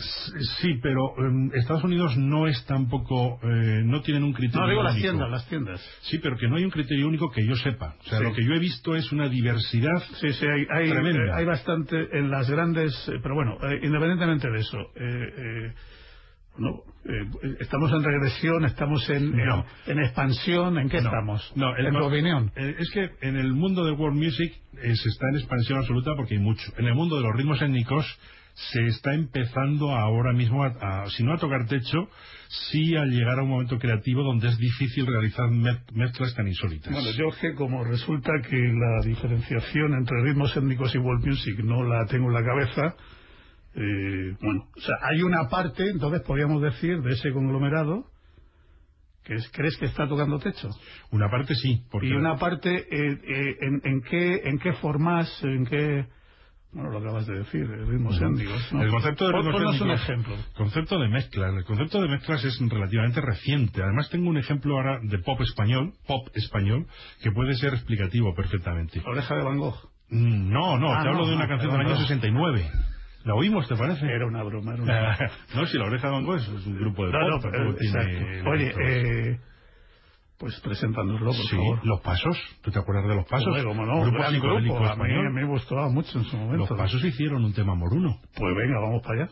Sí, pero en Estados Unidos no es tampoco, eh, no tienen un criterio No, digo las tiendas, las tiendas. Sí, pero que no hay un criterio único que yo sepa. O sea, Sí. lo que yo he visto es una diversidad Sí, sí, hay, hay, Tremenda. eh, hay bastante en las grandes, eh, pero bueno, eh, independientemente de eso, eh, eh, no, eh, estamos en regresión, estamos en, en- No. en, expansión, ¿en qué No, estamos? no, en tu opinión. eh, es que en el mundo del world music eh, se está en expansión absoluta porque hay mucho. En el mundo de los ritmos étnicos se está empezando ahora mismo, a, a- si no a tocar techo, sí a llegar a un momento creativo donde es difícil realizar me- mezclas tan insólitas. Bueno, yo que como resulta que la diferenciación entre ritmos étnicos y world music no la tengo en la cabeza, eh, bueno, o sea, hay una parte, entonces podríamos decir, de ese conglomerado, que es, ¿crees que está tocando techo? Una parte sí, porque Y una parte, eh, eh, en, en qué, ¿en qué formas, en qué, Bueno, lo acabas de decir, de ritmos étnicos. ¿no? El concepto de ritmos ponnos un étnicos- ejemplo. Concepto de mezcla. El concepto de mezclas es relativamente reciente. Además tengo un ejemplo ahora de pop español, pop español, que puede ser explicativo perfectamente. Oreja de Van Gogh. Mm, No, no, Ah, te hablo de una no, canción del año no. 69. ¿La oímos, te parece? Era una broma, era una no, si la oreja de Van Gogh es un grupo de No, pop, no, tiene. Oye, eh, pues preséntanoslo, por sí, favor. los pasos. ¿Tú te acuerdas de los pasos? Cómo no, grupo gran grupo. A mí me gustaba mucho en su momento. Los pasos hicieron un tema moruno. Pues venga, vamos para allá.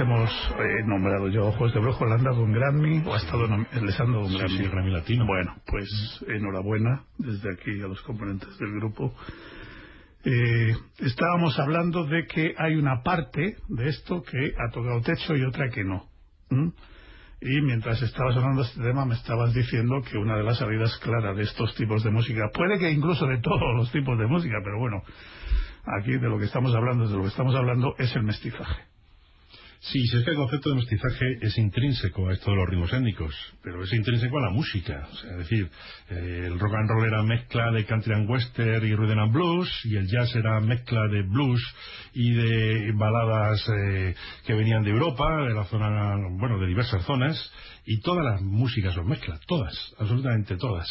Hemos eh, nombrado yo Ojos de Brujo, ¿le han dado un Grammy o ha estado les han dado un Sí, Grammy? sí, el Grammy Latino. Bueno, pues enhorabuena desde aquí a los componentes del grupo. Eh, estábamos hablando de que hay una parte de esto que ha tocado techo y otra que no. Y mientras estabas hablando de este tema me estabas diciendo que una de las salidas claras de estos tipos de música, puede que incluso de todos los tipos de música, pero bueno, aquí de lo que estamos hablando, de lo que estamos hablando es el mestizaje. Sí, si es que el concepto de mestizaje es intrínseco a esto de los ritmos étnicos, pero es intrínseco a la música. O sea, es decir, eh, el rock and roll era mezcla de country and western y rhythm and blues, y el jazz era mezcla de blues y de baladas eh, que venían de Europa, de la zona, bueno, de diversas zonas, y todas las músicas son mezcla, todas, absolutamente todas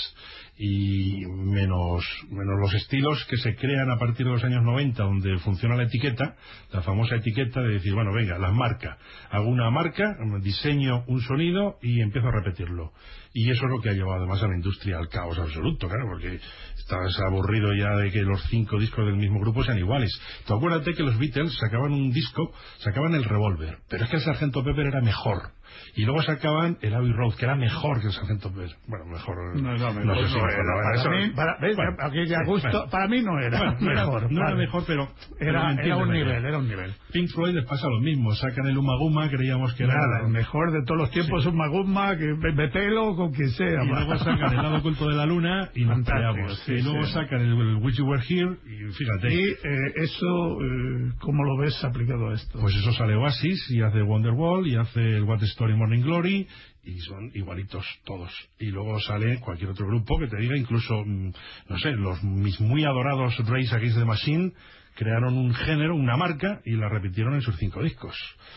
y menos, menos los estilos que se crean a partir de los años 90 donde funciona la etiqueta, la famosa etiqueta de decir, bueno, venga, las marca, hago una marca, diseño un sonido y empiezo a repetirlo. Y eso es lo que ha llevado además a la industria al caos absoluto, claro, porque estás aburrido ya de que los cinco discos del mismo grupo sean iguales. Tú acuérdate que los Beatles sacaban un disco, sacaban el Revolver, pero es que el Sargento Pepper era mejor y luego sacaban el Abbey Road, que era mejor que el Sargento Pérez. Bueno, mejor. No, no, no sé si no mejor, era. Para mí, para, ¿ves? Bueno, Aquí ya bueno, gusto, bueno. para mí no era Bueno, mejor. no era mejor, pero. Era, un nivel, era un nivel. Pink Floyd les pasa lo mismo, sacan el Uma Guma, creíamos que era. El mejor de todos los tiempos es un magumma, que metelo con quien sea. Y luego sacan el lado oculto de la luna y nos peleamos. sí, y luego sí. sacan el, el Wish You Were Here y fíjate. Y eh, eso, eh, ¿cómo lo ves aplicado a esto? Pues eso sale Oasis y hace Wonderwall y hace el What Story Morning Glory y son igualitos todos. Y luego sale cualquier otro grupo que te diga, incluso, mm, no sé, los mis muy adorados Race Against the Machine crearon un género, una marca y la repitieron en sus cinco discos.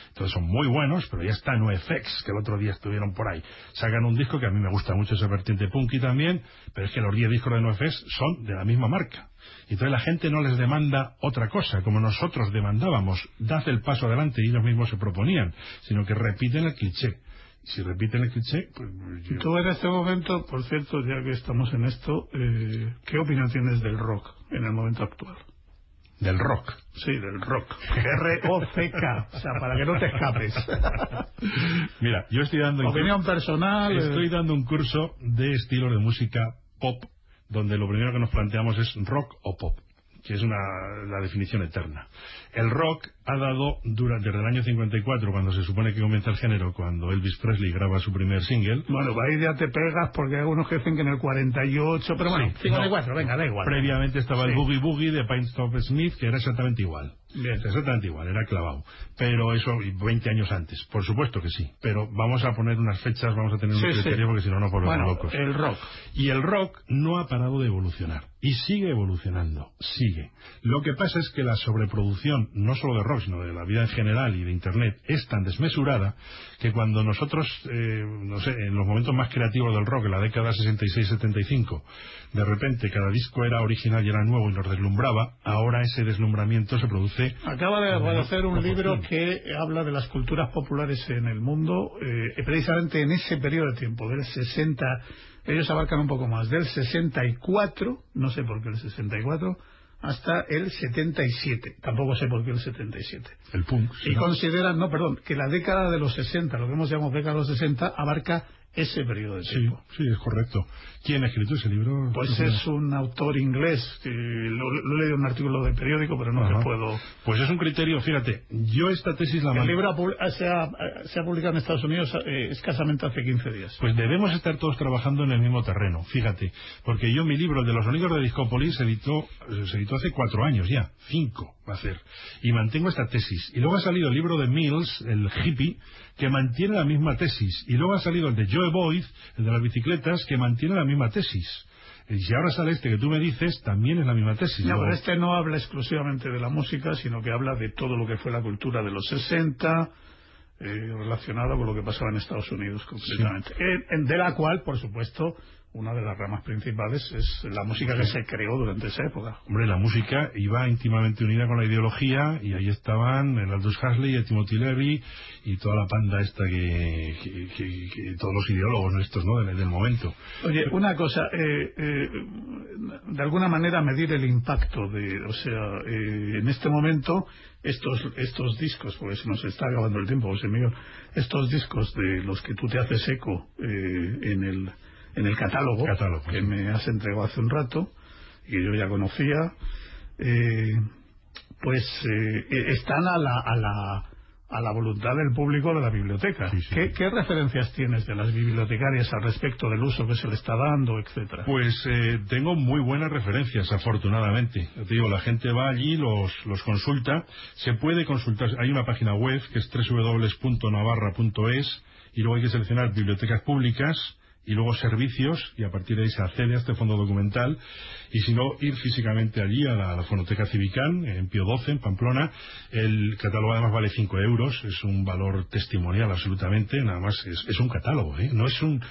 Entonces son muy buenos, pero ya está NoFX, que el otro día estuvieron por ahí. Sacan un disco que a mí me gusta mucho esa vertiente punky también, pero es que los 10 discos de NoFX son de la misma marca. Entonces la gente no les demanda otra cosa, como nosotros demandábamos, dad el paso adelante y ellos mismos se proponían, sino que repiten el cliché. Si repiten el cliché, pues yo- en este momento, por cierto, ya que estamos en esto, eh, ¿qué opinión tienes del rock en el momento actual? Del rock. Sí, del rock. R-O-C-K. O sea, para que no te escapes. Mira, yo estoy dando Opinión personal. eh, Estoy dando un curso de estilo de música pop, donde lo primero que nos planteamos es rock o pop, que es una, la definición eterna. El rock ha dado, durante, el año 54, cuando se supone que comienza el género, cuando Elvis Presley graba su primer single, Bueno, ahí ya te pegas porque hay algunos que dicen que en el 48, pero bueno, Sí, 54, venga, da igual. previamente estaba el Sí. Boogie Boogie de Pine Stop Smith, que era exactamente igual. Bien. Exactamente igual, era clavado. Pero eso, y 20 años antes, por supuesto que sí. Pero vamos a poner unas fechas, vamos a tener un Sí, sí. criterio, porque si no nos volvemos Bueno, locos. el rock. Y el rock no ha parado de evolucionar. Y sigue evolucionando. Sigue. Lo que pasa es que la sobreproducción, no solo de rock, sino de la vida en general y de Internet, es tan desmesurada que cuando nosotros, eh, no sé, en los momentos más creativos del rock, en la década 66-75, de repente cada disco era original y era nuevo y nos deslumbraba, ahora ese deslumbramiento se produce Acaba de hacer un libro que habla de las culturas populares en el mundo, eh, precisamente en ese periodo de tiempo, del 60, ellos abarcan un poco más, del 64, no sé por qué el 64, hasta el 77, tampoco sé por qué el 77. el punk. Y ¿no? consideran, no, perdón, que la década de los 60, lo que hemos llamado década de los 60, abarca ese periodo de tiempo. sí, es correcto. ¿Quién ha escrito ese libro? Pues es un autor inglés, que lo, lo he leído en un artículo de periódico, pero no Ajá. te puedo... Pues es un criterio, fíjate, yo esta tesis la El mando- libro se ha, se ha publicado en Estados Unidos eh, escasamente hace 15 días. Pues debemos estar todos trabajando en el mismo terreno, fíjate, porque yo mi libro, el de los sonidos de Discópolis, se editó, se editó hace cuatro años ya, cinco va a ser, y mantengo esta tesis. Y luego ha salido el libro de Mills, el hippie, que mantiene la misma tesis. Y luego ha salido el de Joe Boyd, el de las bicicletas, que mantiene la misma tesis. Y si ahora sale este que tú me dices, también es la misma tesis. No, pero este no habla exclusivamente de la música, sino que habla de todo lo que fue la cultura de los 60, eh, relacionado con lo que pasaba en Estados Unidos completamente. Eh, en- de la cual, por supuesto, una de las ramas principales es la música que se creó durante esa época. Hombre, la música iba íntimamente unida con la ideología y ahí estaban el Aldous Huxley, el Timothy Leary y toda la panda esta que, que- que- que- todos los ideólogos estos, ¿no? Del, del momento. Oye, una cosa, eh, eh, de alguna manera medir el impacto de, o sea, eh, en este momento estos estos discos, porque se nos está acabando el tiempo, José Miguel, estos discos de los que tú te haces eco eh, en el en el catálogo, Catálogo, que sí. me has entregado hace un rato y que yo ya conocía, eh, pues eh, están a la, a la a la voluntad del público de la biblioteca. Sí, sí. ¿Qué, qué referencias tienes de las bibliotecarias al respecto del uso que se le está dando, etcétera? Pues eh, tengo muy buenas referencias, afortunadamente. Te digo, la gente va allí, los, los consulta. Se puede consultar, hay una página web que es www.navarra.es y luego hay que seleccionar bibliotecas públicas y luego servicios y a partir de ahí se accede a este fondo documental y si no ir físicamente allí a la, a la fonoteca Civicán en Pío XII en Pamplona el catálogo además vale 5 euros es un valor testimonial absolutamente nada más es, es un catálogo ¿eh? no es un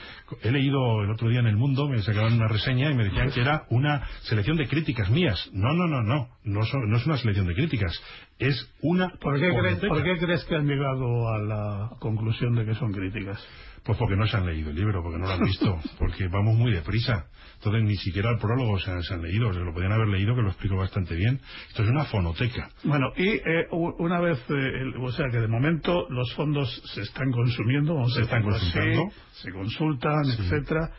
he leído el otro día en El Mundo me sacaban una reseña y me decían que era una selección de críticas mías no no no no no, son- no es una selección de críticas es una ¿Por qué, crees, por qué crees que han llegado a la conclusión de que son críticas? Pues porque no se han leído el libro, porque no lo han visto, *laughs* porque vamos muy deprisa. Entonces ni siquiera el prólogo se han, se han leído, se lo podían haber leído, que lo explico bastante bien. Esto es una fonoteca. Bueno, y eh, una vez, eh, el- o sea que de momento los fondos se están consumiendo, vamos Se están así, consultando. se consultan, etcétera.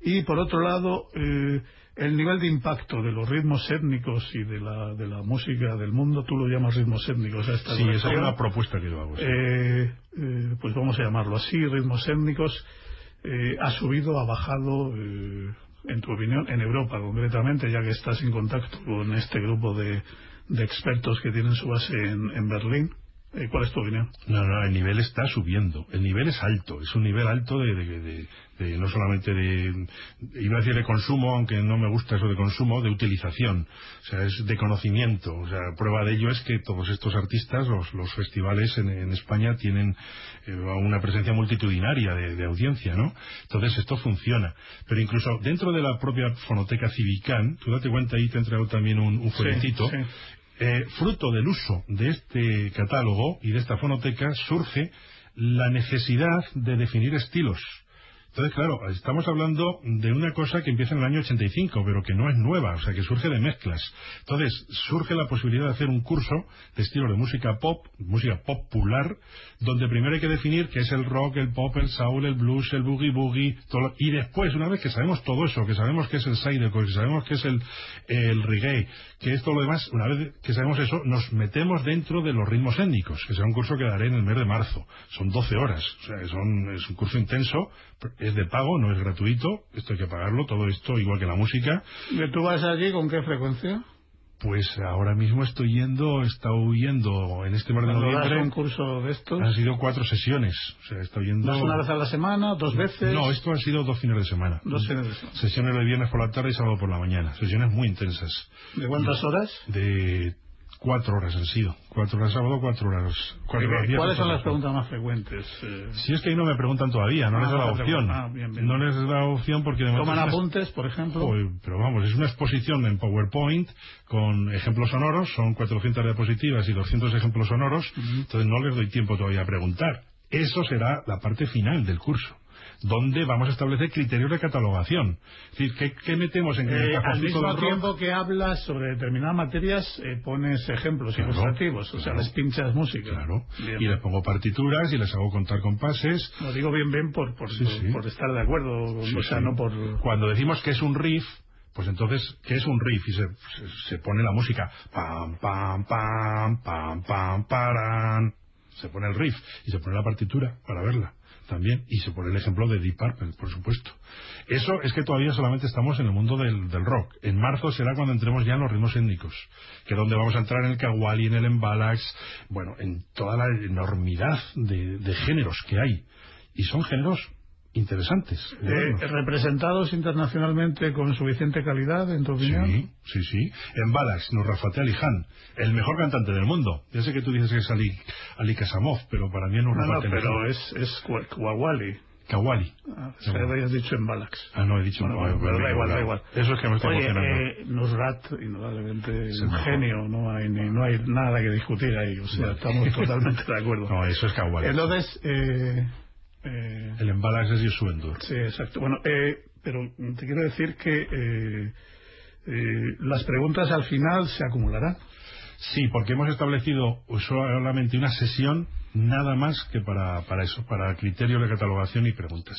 Y por otro lado, eh, el nivel de impacto de los ritmos étnicos y de la, de la música del mundo, tú lo llamas ritmos étnicos esta Sí, esa es una propuesta que yo hago. sí. eh, eh, pues vamos a llamarlo así, ritmos étnicos, eh, ha subido, ha bajado, eh, en tu opinión, en Europa concretamente, ya que estás en contacto con este grupo de, de expertos que tienen su base en, en Berlín. Eh, ¿Cuál es tu opinión? No, no, el nivel está subiendo. El nivel es alto. Es un nivel alto de, de- de- de- no solamente de, iba a decir de consumo, aunque no me gusta eso de consumo, de utilización. O sea, es de conocimiento. O sea, prueba de ello es que todos estos artistas, los, los festivales en, en España tienen eh, una presencia multitudinaria de, de audiencia, ¿no? Entonces esto funciona. Pero incluso dentro de la propia fonoteca Civicán, tú date cuenta ahí te ha entregado también un, un folletito. sí. Eh, fruto del uso de este catálogo y de esta fonoteca surge la necesidad de definir estilos. Entonces, claro, estamos hablando de una cosa que empieza en el año 85, pero que no es nueva, o sea, que surge de mezclas. Entonces, surge la posibilidad de hacer un curso de estilo de música pop, música popular, donde primero hay que definir qué es el rock, el pop, el soul, el blues, el boogie boogie, todo y después, una vez que sabemos todo eso, que sabemos qué es el sidecore, que sabemos qué es el, el reggae, que es todo lo demás, una vez que sabemos eso, nos metemos dentro de los ritmos étnicos, que será un curso que daré en el mes de marzo. Son 12 horas, o sea, es un curso intenso, es de pago, no es gratuito, esto hay que pagarlo, todo esto igual que la música. ¿Y ¿Tú vas allí con qué frecuencia? Pues ahora mismo estoy yendo, he estado yendo en este mes de das un noviembre, curso de estos, han sido cuatro sesiones, o sea, estado yendo... ¿vas una vez a la semana, dos veces? No, esto han sido dos fines de semana. Dos fines de semana. Sesiones de viernes por la tarde y sábado por la mañana. Sesiones muy intensas. ¿De cuántas horas? De cuatro horas han sido. Cuatro horas sábado, cuatro horas... Cuatro horas ¿Cuáles son las preguntas más frecuentes? Eh, Si es que ahí no me preguntan todavía, no Ah, les da la opción. Ah, bien, bien. No les da la opción porque de ¿Toman apuntes, por ejemplo? Pero vamos, es una exposición en PowerPoint con ejemplos sonoros, son 400 diapositivas y 200 ejemplos sonoros, entonces no les doy tiempo todavía a preguntar. Eso será la parte final del curso, donde vamos a establecer criterios de catalogación. Es decir, ¿qué, qué metemos en el Eh, al mismo rock? tiempo que hablas sobre determinadas materias, eh, pones ejemplos Claro, ilustrativos, o sea, claro. les pinchas música. Claro, Bien. y les pongo partituras y les hago contar compases. Lo digo bien, bien por, por, Sí, por- sí. por estar de acuerdo, Sí, o sea, no por... Cuando decimos que es un riff, pues entonces, ¿qué es un riff? Y se, se- se pone la música. Pam, pam, pam, pam, pam, paran. Se pone el riff y se pone la partitura para verla también. Y se pone el ejemplo de Deep Purple, por supuesto. Eso es que todavía solamente estamos en el mundo del, del rock. En marzo será cuando entremos ya en los ritmos étnicos, que es donde vamos a entrar en el kawali, en el embalax, bueno, en toda la enormidad de, de géneros que hay. Y son géneros interesantes. Eh, representados internacionalmente con suficiente calidad, en tu opinión. Sí, sí, sí. En Balax, Nurrafate Ali Khan, el mejor cantante del mundo. Ya sé que tú dices que es Ali, Ali Kasamov, pero para mí es No, no, Nurrafate Ali pero es, es Kwawali. Kawali. Ah, se lo habías dicho en Balax. Ah, no, he dicho Bueno, bueno, bueno, pero da igual, da igual. Eso es que me está Oye, eh, Nusrat, indudablemente, Es un genio, no hay, ni- no hay nada que discutir ahí, o sea, estamos totalmente de acuerdo. *laughs* No, eso es Kawali. Entonces, eh, eh, El Embalax es Yosu Endur. sí, exacto. Bueno, eh, pero te quiero decir que eh, eh, las preguntas al final se acumularán. Sí, porque hemos establecido solamente una sesión nada más que para, para eso, para criterios de catalogación y preguntas.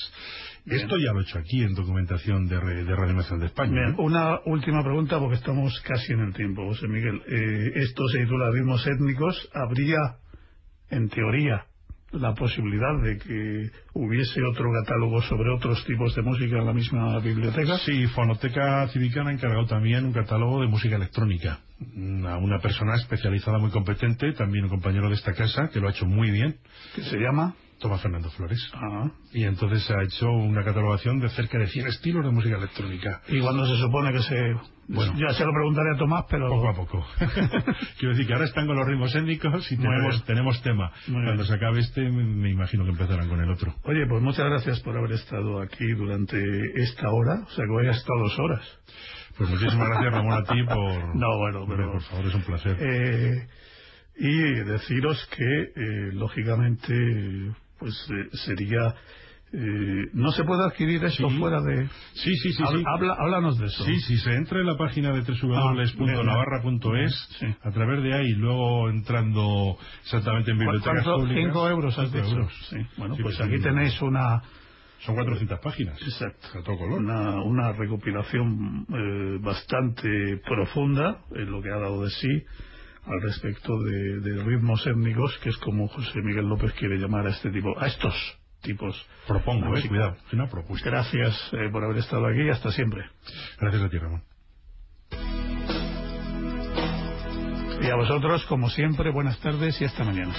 Bien. Esto ya lo he hecho aquí en documentación de, re- de Radio Nacional de España. Bien, ¿eh? una última pregunta porque estamos casi en el tiempo, José Miguel. Eh, esto se titula Ritmos étnicos. ¿Habría en teoría, la posibilidad de que hubiese otro catálogo sobre otros tipos de música en la misma biblioteca. Sí, Fonoteca Civicana ha encargado también un catálogo de música electrónica a una persona especializada muy competente, también un compañero de esta casa, que lo ha hecho muy bien. ¿Qué se llama? Tomás Fernando Flores. Ah. Y entonces se ha hecho una catalogación de cerca de 100 estilos de música electrónica. ¿Y cuándo se supone que se...? Bueno. ya se lo preguntaré a Tomás, pero... Poco a poco. *laughs* Quiero decir que ahora están con los ritmos étnicos y Muy tenemos, bien. tenemos tema. Muy Cuando bien. se acabe este, me imagino que empezarán con el otro. Oye, pues muchas gracias por haber estado aquí durante esta hora, o sea que hoy has estado dos horas. Pues muchísimas gracias, Ramón, a ti por... *laughs* No, bueno, pero- Por favor, es un placer. Eh, y deciros que, eh, lógicamente, pues eh, sería... eh, no se puede adquirir esto Sí. fuera de... Sí, sí, sí. Habla- sí. habla- háblanos de eso. Sí, si se entra en la página de www.navarra.es, Sí. a través de ahí, luego entrando exactamente en bibliotecas públicas... Cinco euros has cinco dicho. euros. Sí. Bueno, Sí, pues aquí sí. tenéis una... Son 400 páginas. Exacto. A todo color. Una, una recopilación eh, bastante profunda en lo que ha dado de sí al respecto de, de ritmos étnicos, que es como José Miguel López quiere llamar a este tipo, a estos tipos. Propongo, de eh, música. cuidado. Es una propuesta. Gracias eh, por haber estado aquí y hasta siempre. Gracias a ti, Ramón. Y a vosotros, como siempre, buenas tardes y hasta mañana.